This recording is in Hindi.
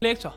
lektor